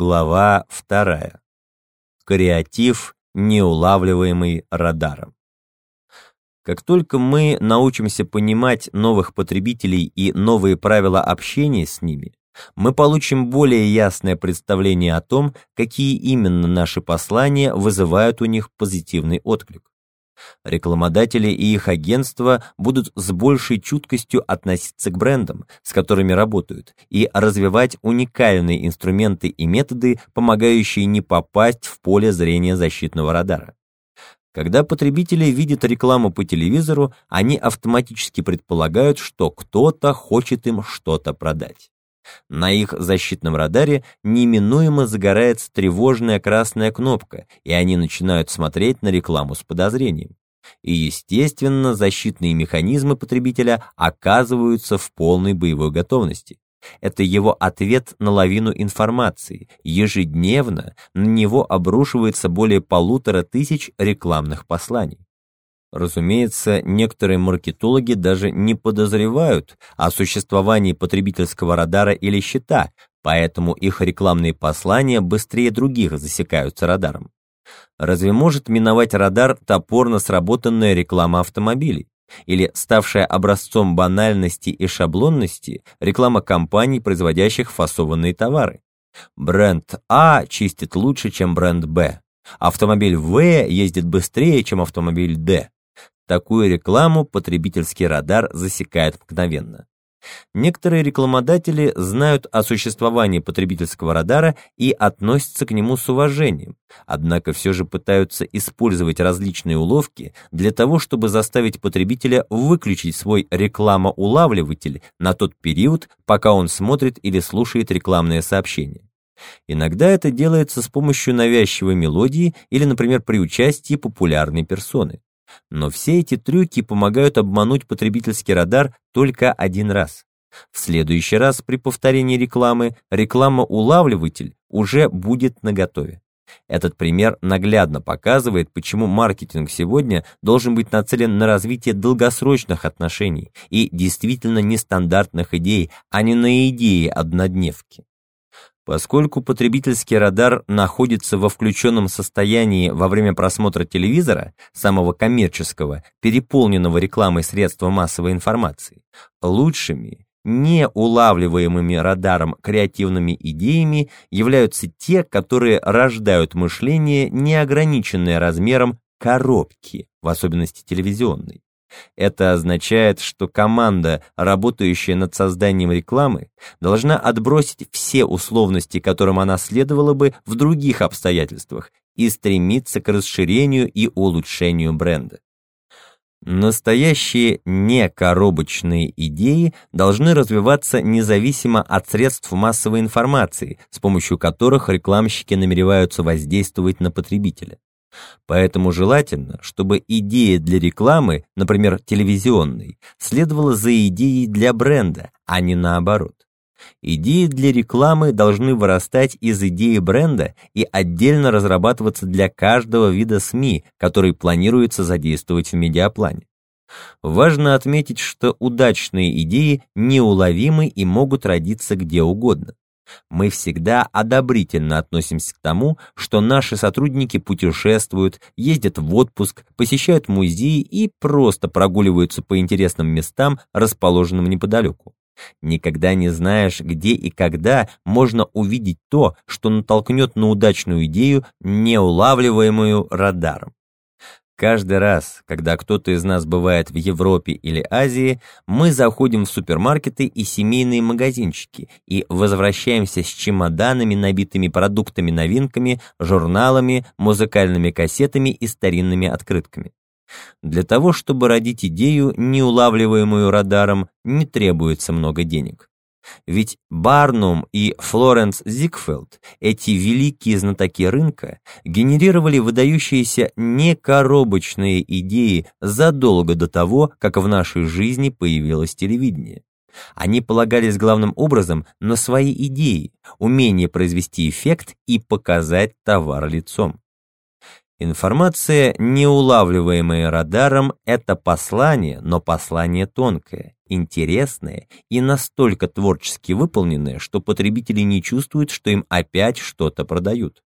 Глава вторая. Креатив, неулавливаемый радаром. Как только мы научимся понимать новых потребителей и новые правила общения с ними, мы получим более ясное представление о том, какие именно наши послания вызывают у них позитивный отклик. Рекламодатели и их агентства будут с большей чуткостью относиться к брендам, с которыми работают, и развивать уникальные инструменты и методы, помогающие не попасть в поле зрения защитного радара. Когда потребители видят рекламу по телевизору, они автоматически предполагают, что кто-то хочет им что-то продать. На их защитном радаре неминуемо загорается тревожная красная кнопка, и они начинают смотреть на рекламу с подозрением. И, естественно, защитные механизмы потребителя оказываются в полной боевой готовности. Это его ответ на лавину информации. Ежедневно на него обрушивается более полутора тысяч рекламных посланий. Разумеется, некоторые маркетологи даже не подозревают о существовании потребительского радара или щита, поэтому их рекламные послания быстрее других засекаются радаром. Разве может миновать радар топорно сработанная реклама автомобилей? Или ставшая образцом банальности и шаблонности реклама компаний, производящих фасованные товары? Бренд А чистит лучше, чем бренд Б. Автомобиль В ездит быстрее, чем автомобиль Д. Такую рекламу потребительский радар засекает мгновенно. Некоторые рекламодатели знают о существовании потребительского радара и относятся к нему с уважением, однако все же пытаются использовать различные уловки для того, чтобы заставить потребителя выключить свой рекламоулавливатель на тот период, пока он смотрит или слушает рекламное сообщение. Иногда это делается с помощью навязчивой мелодии или, например, при участии популярной персоны. Но все эти трюки помогают обмануть потребительский радар только один раз. В следующий раз при повторении рекламы реклама-улавливатель уже будет наготове. Этот пример наглядно показывает, почему маркетинг сегодня должен быть нацелен на развитие долгосрочных отношений и действительно нестандартных идей, а не на идеи однодневки. Поскольку потребительский радар находится во включенном состоянии во время просмотра телевизора, самого коммерческого, переполненного рекламой средства массовой информации, лучшими, не улавливаемыми радаром креативными идеями являются те, которые рождают мышление, не ограниченное размером коробки, в особенности телевизионной. Это означает, что команда, работающая над созданием рекламы, должна отбросить все условности, которым она следовала бы в других обстоятельствах, и стремиться к расширению и улучшению бренда. Настоящие некоробочные идеи должны развиваться независимо от средств массовой информации, с помощью которых рекламщики намереваются воздействовать на потребителя. Поэтому желательно, чтобы идея для рекламы, например, телевизионной, следовала за идеей для бренда, а не наоборот. Идеи для рекламы должны вырастать из идеи бренда и отдельно разрабатываться для каждого вида СМИ, который планируется задействовать в медиаплане. Важно отметить, что удачные идеи неуловимы и могут родиться где угодно. Мы всегда одобрительно относимся к тому, что наши сотрудники путешествуют, ездят в отпуск, посещают музеи и просто прогуливаются по интересным местам, расположенным неподалеку. Никогда не знаешь, где и когда можно увидеть то, что натолкнет на удачную идею, неулавливаемую радаром. Каждый раз, когда кто-то из нас бывает в Европе или Азии, мы заходим в супермаркеты и семейные магазинчики и возвращаемся с чемоданами, набитыми продуктами-новинками, журналами, музыкальными кассетами и старинными открытками. Для того, чтобы родить идею, неулавливаемую радаром, не требуется много денег. Ведь Барнум и Флоренс Зигфелд, эти великие знатоки рынка, генерировали выдающиеся некоробочные идеи задолго до того, как в нашей жизни появилось телевидение. Они полагались главным образом на свои идеи, умение произвести эффект и показать товар лицом. Информация, не улавливаемая радаром, это послание, но послание тонкое, интересное и настолько творчески выполненное, что потребители не чувствуют, что им опять что-то продают.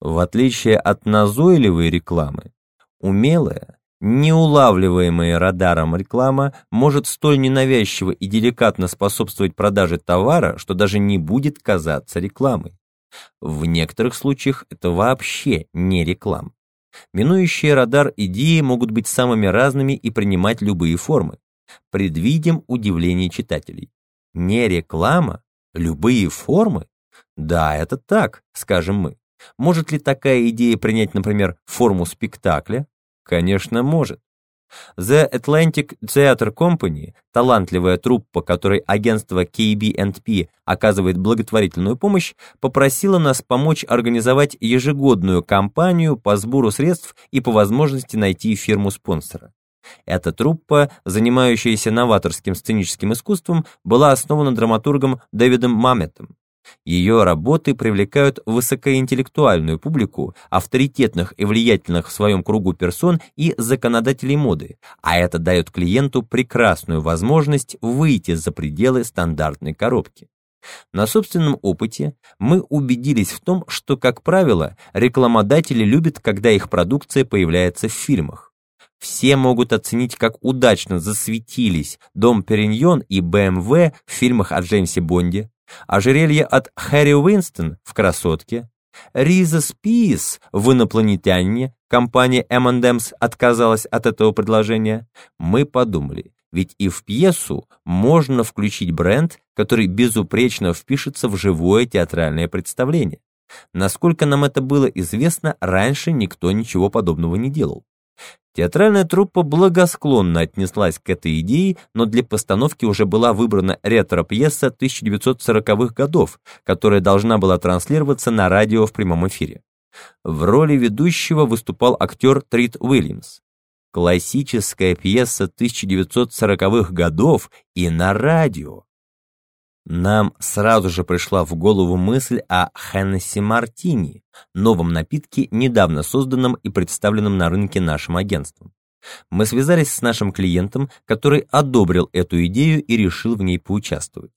В отличие от назойливой рекламы, умелая, неулавливаемая радаром реклама может столь ненавязчиво и деликатно способствовать продаже товара, что даже не будет казаться рекламой. В некоторых случаях это вообще не реклама. Минующие радар идеи могут быть самыми разными и принимать любые формы. Предвидим удивление читателей. Не реклама? Любые формы? Да, это так, скажем мы. Может ли такая идея принять, например, форму спектакля? Конечно, может. The Atlantic Theatre Company, талантливая труппа, которой агентство KB&P оказывает благотворительную помощь, попросила нас помочь организовать ежегодную кампанию по сбору средств и по возможности найти фирму-спонсора. Эта труппа, занимающаяся новаторским сценическим искусством, была основана драматургом Дэвидом Мамметом. Ее работы привлекают высокоинтеллектуальную публику, авторитетных и влиятельных в своем кругу персон и законодателей моды, а это дает клиенту прекрасную возможность выйти за пределы стандартной коробки. На собственном опыте мы убедились в том, что, как правило, рекламодатели любят, когда их продукция появляется в фильмах. Все могут оценить, как удачно засветились Дом Периньон и БМВ в фильмах о Джеймсе Бонде, ожерелье от Хэри Уинстон в «Красотке», Риза Спис в «Инопланетянине», компания M&M's отказалась от этого предложения, мы подумали, ведь и в пьесу можно включить бренд, который безупречно впишется в живое театральное представление. Насколько нам это было известно, раньше никто ничего подобного не делал. Театральная труппа благосклонно отнеслась к этой идее, но для постановки уже была выбрана ретро-пьеса 1940-х годов, которая должна была транслироваться на радио в прямом эфире. В роли ведущего выступал актер Трит Уильямс. Классическая пьеса 1940-х годов и на радио. Нам сразу же пришла в голову мысль о Хеннесси Мартини, новом напитке, недавно созданном и представленном на рынке нашим агентством. Мы связались с нашим клиентом, который одобрил эту идею и решил в ней поучаствовать.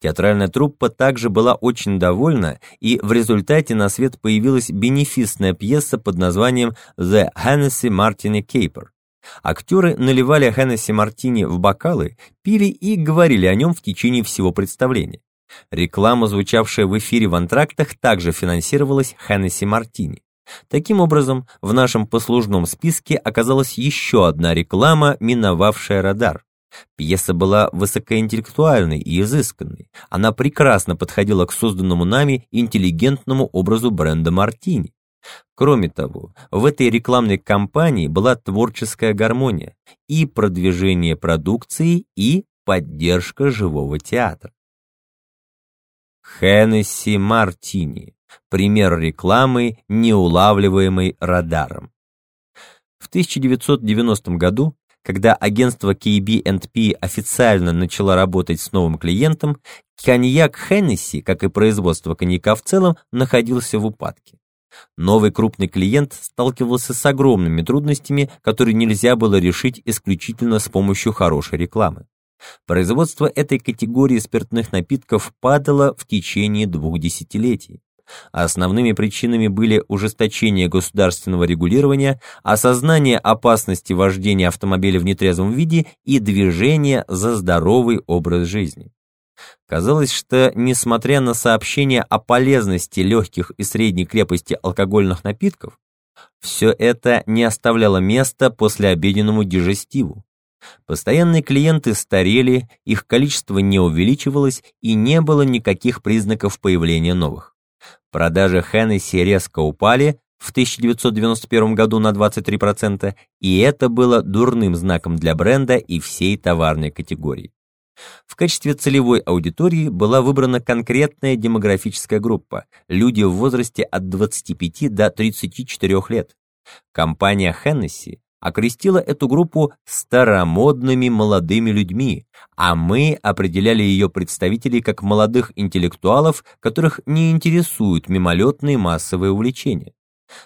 Театральная труппа также была очень довольна, и в результате на свет появилась бенефисная пьеса под названием «The Hennessy Martini Caper», Актеры наливали Хеннесси Мартини в бокалы, пили и говорили о нем в течение всего представления. Реклама, звучавшая в эфире в антрактах, также финансировалась Хеннесси Мартини. Таким образом, в нашем послужном списке оказалась еще одна реклама, миновавшая радар. Пьеса была высокоинтеллектуальной и изысканной. Она прекрасно подходила к созданному нами интеллигентному образу бренда Мартини. Кроме того, в этой рекламной кампании была творческая гармония и продвижение продукции, и поддержка живого театра. Хеннесси Мартини. Пример рекламы, неулавливаемой радаром. В 1990 году, когда агентство KB&P официально начало работать с новым клиентом, коньяк Хеннесси, как и производство коньяка в целом, находился в упадке. Новый крупный клиент сталкивался с огромными трудностями, которые нельзя было решить исключительно с помощью хорошей рекламы. Производство этой категории спиртных напитков падало в течение двух десятилетий. Основными причинами были ужесточение государственного регулирования, осознание опасности вождения автомобиля в нетрезвом виде и движение за здоровый образ жизни. Казалось, что, несмотря на сообщения о полезности легких и средней крепости алкогольных напитков, все это не оставляло места после обеденному дежестиву. Постоянные клиенты старели, их количество не увеличивалось и не было никаких признаков появления новых. Продажи Хеннесси резко упали в 1991 году на 23%, и это было дурным знаком для бренда и всей товарной категории. В качестве целевой аудитории была выбрана конкретная демографическая группа – люди в возрасте от 25 до 34 лет. Компания Hennessy окрестила эту группу старомодными молодыми людьми, а мы определяли ее представителей как молодых интеллектуалов, которых не интересуют мимолетные массовые увлечения.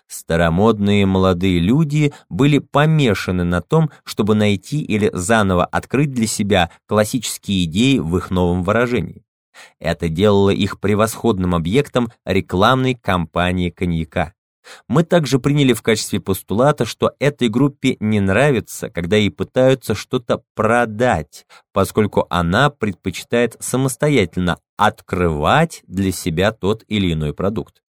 Старомодные молодые люди были помешаны на том, чтобы найти или заново открыть для себя классические идеи в их новом выражении. Это делало их превосходным объектом рекламной кампании коньяка. Мы также приняли в качестве постулата, что этой группе не нравится, когда ей пытаются что-то продать, поскольку она предпочитает самостоятельно открывать для себя тот или иной продукт.